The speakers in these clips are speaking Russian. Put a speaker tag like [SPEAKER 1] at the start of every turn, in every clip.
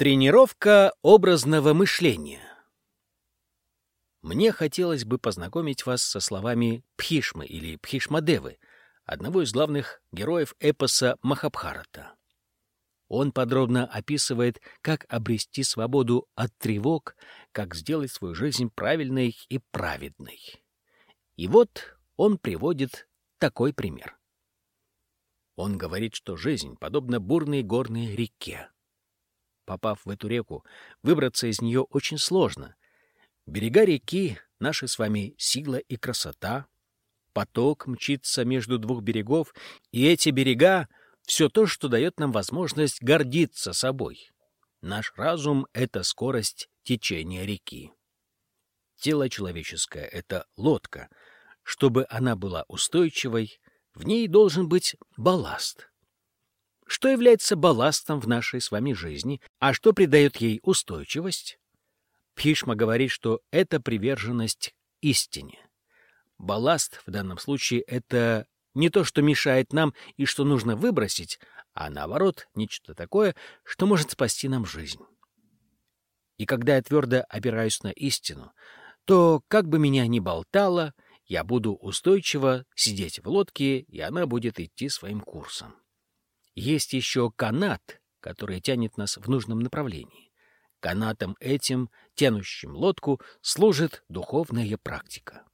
[SPEAKER 1] Тренировка образного мышления. Мне хотелось бы познакомить вас со словами Пхишмы или Пхишмадевы, одного из главных героев эпоса Махабхарата. Он подробно описывает, как обрести свободу от тревог, как сделать свою жизнь правильной и праведной. И вот он приводит такой пример. Он говорит, что жизнь подобна бурной горной реке попав в эту реку, выбраться из нее очень сложно. Берега реки — наши с вами сила и красота. Поток мчится между двух берегов, и эти берега — все то, что дает нам возможность гордиться собой. Наш разум — это скорость течения реки. Тело человеческое — это лодка. Чтобы она была устойчивой, в ней должен быть балласт что является балластом в нашей с вами жизни, а что придает ей устойчивость? Пишма говорит, что это приверженность истине. Балласт в данном случае — это не то, что мешает нам и что нужно выбросить, а наоборот, нечто такое, что может спасти нам жизнь. И когда я твердо опираюсь на истину, то, как бы меня ни болтало, я буду устойчиво сидеть в лодке, и она будет идти своим курсом. Есть еще канат, который тянет нас в нужном направлении. Канатом этим, тянущим лодку, служит духовная практика.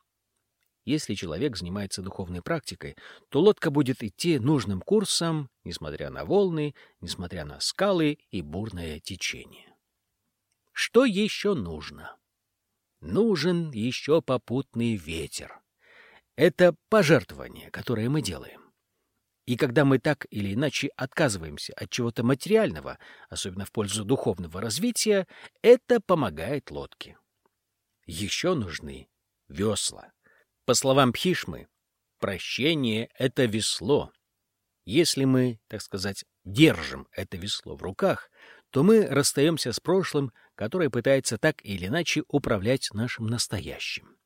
[SPEAKER 1] Если человек занимается духовной практикой, то лодка будет идти нужным курсом, несмотря на волны, несмотря на скалы и бурное течение. Что еще нужно? Нужен еще попутный ветер. Это пожертвование, которое мы делаем. И когда мы так или иначе отказываемся от чего-то материального, особенно в пользу духовного развития, это помогает лодке. Еще нужны весла. По словам Пхишмы, прощение — это весло. Если мы, так сказать, держим это весло в руках, то мы расстаемся с прошлым, которое пытается так или иначе управлять нашим настоящим.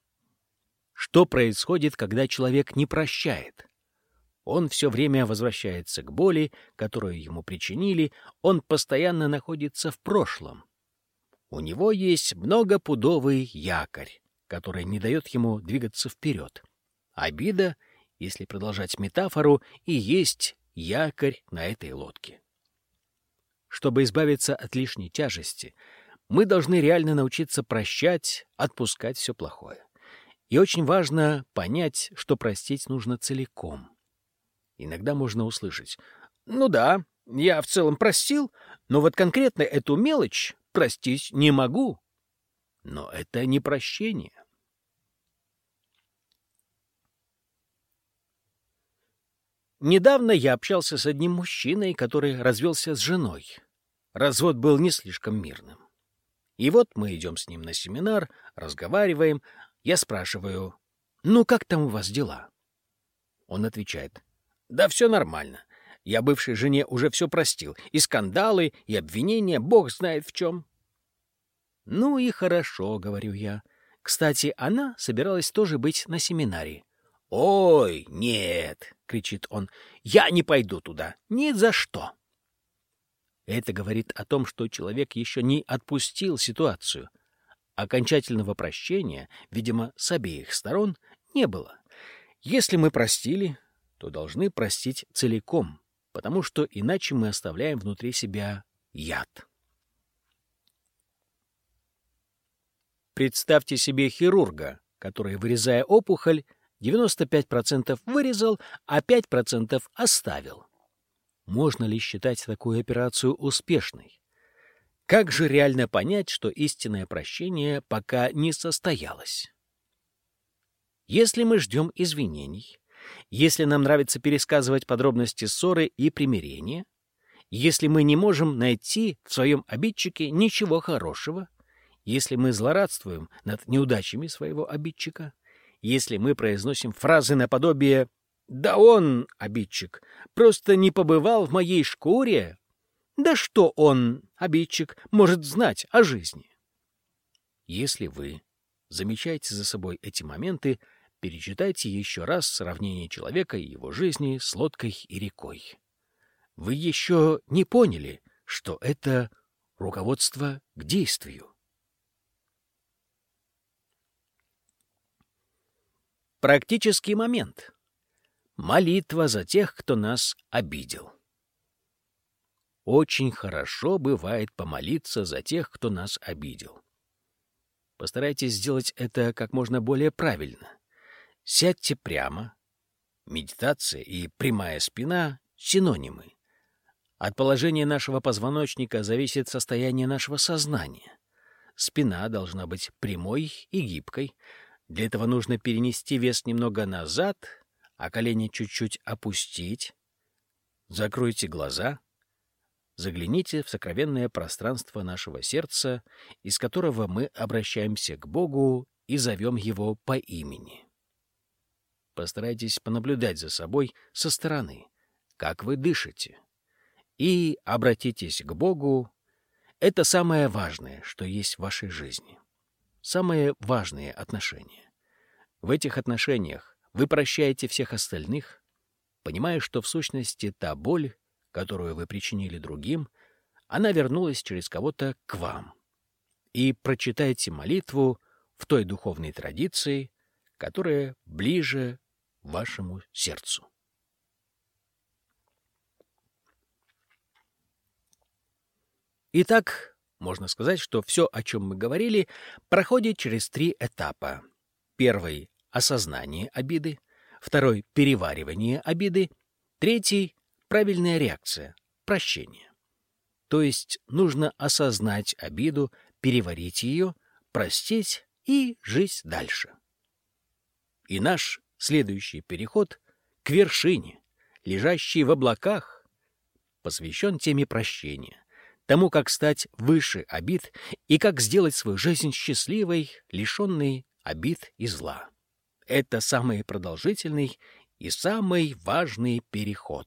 [SPEAKER 1] Что происходит, когда человек не прощает? Он все время возвращается к боли, которую ему причинили, он постоянно находится в прошлом. У него есть многопудовый якорь, который не дает ему двигаться вперед. Обида, если продолжать метафору, и есть якорь на этой лодке. Чтобы избавиться от лишней тяжести, мы должны реально научиться прощать, отпускать все плохое. И очень важно понять, что простить нужно целиком. Иногда можно услышать. «Ну да, я в целом простил, но вот конкретно эту мелочь простить не могу». Но это не прощение. Недавно я общался с одним мужчиной, который развелся с женой. Развод был не слишком мирным. И вот мы идем с ним на семинар, разговариваем. Я спрашиваю, «Ну, как там у вас дела?» Он отвечает, да все нормально. Я бывшей жене уже все простил. И скандалы, и обвинения, бог знает в чем. Ну и хорошо, говорю я. Кстати, она собиралась тоже быть на семинаре. «Ой, нет!» — кричит он. «Я не пойду туда! Ни за что!» Это говорит о том, что человек еще не отпустил ситуацию. Окончательного прощения, видимо, с обеих сторон не было. Если мы простили, то должны простить целиком, потому что иначе мы оставляем внутри себя яд. Представьте себе хирурга, который, вырезая опухоль, 95% вырезал, а 5% оставил. Можно ли считать такую операцию успешной? Как же реально понять, что истинное прощение пока не состоялось? Если мы ждем извинений, если нам нравится пересказывать подробности ссоры и примирения, если мы не можем найти в своем обидчике ничего хорошего, если мы злорадствуем над неудачами своего обидчика, если мы произносим фразы наподобие «Да он, обидчик, просто не побывал в моей шкуре», «Да что он, обидчик, может знать о жизни?» Если вы замечаете за собой эти моменты, Перечитайте еще раз сравнение человека и его жизни с лодкой и рекой. Вы еще не поняли, что это руководство к действию. Практический момент. Молитва за тех, кто нас обидел. Очень хорошо бывает помолиться за тех, кто нас обидел. Постарайтесь сделать это как можно более правильно. Сядьте прямо. Медитация и прямая спина — синонимы. От положения нашего позвоночника зависит состояние нашего сознания. Спина должна быть прямой и гибкой. Для этого нужно перенести вес немного назад, а колени чуть-чуть опустить. Закройте глаза. Загляните в сокровенное пространство нашего сердца, из которого мы обращаемся к Богу и зовем Его по имени. Постарайтесь понаблюдать за собой со стороны, как вы дышите и обратитесь к Богу. Это самое важное, что есть в вашей жизни. Самые важные отношения. В этих отношениях вы прощаете всех остальных, понимая, что в сущности та боль, которую вы причинили другим, она вернулась через кого-то к вам. И прочитайте молитву в той духовной традиции, которая ближе вашему сердцу. Итак, можно сказать, что все, о чем мы говорили, проходит через три этапа. Первый — осознание обиды, второй — переваривание обиды, третий — правильная реакция, прощение. То есть нужно осознать обиду, переварить ее, простить и жить дальше. И наш следующий переход к вершине, лежащей в облаках, посвящен теме прощения, тому, как стать выше обид и как сделать свою жизнь счастливой, лишенной обид и зла. Это самый продолжительный и самый важный переход.